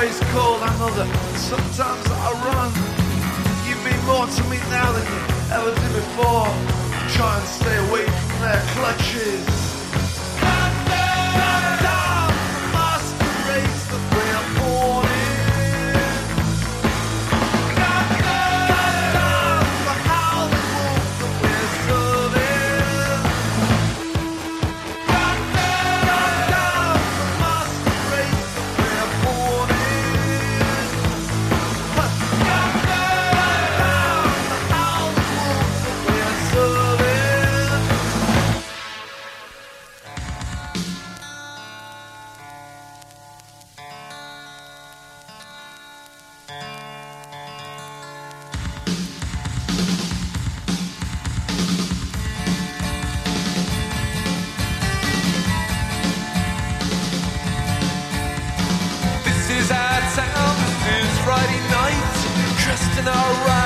Always cold another. Sometimes I run. You mean more to me now than you ever did before. Try and stay away from their clutches. in our right.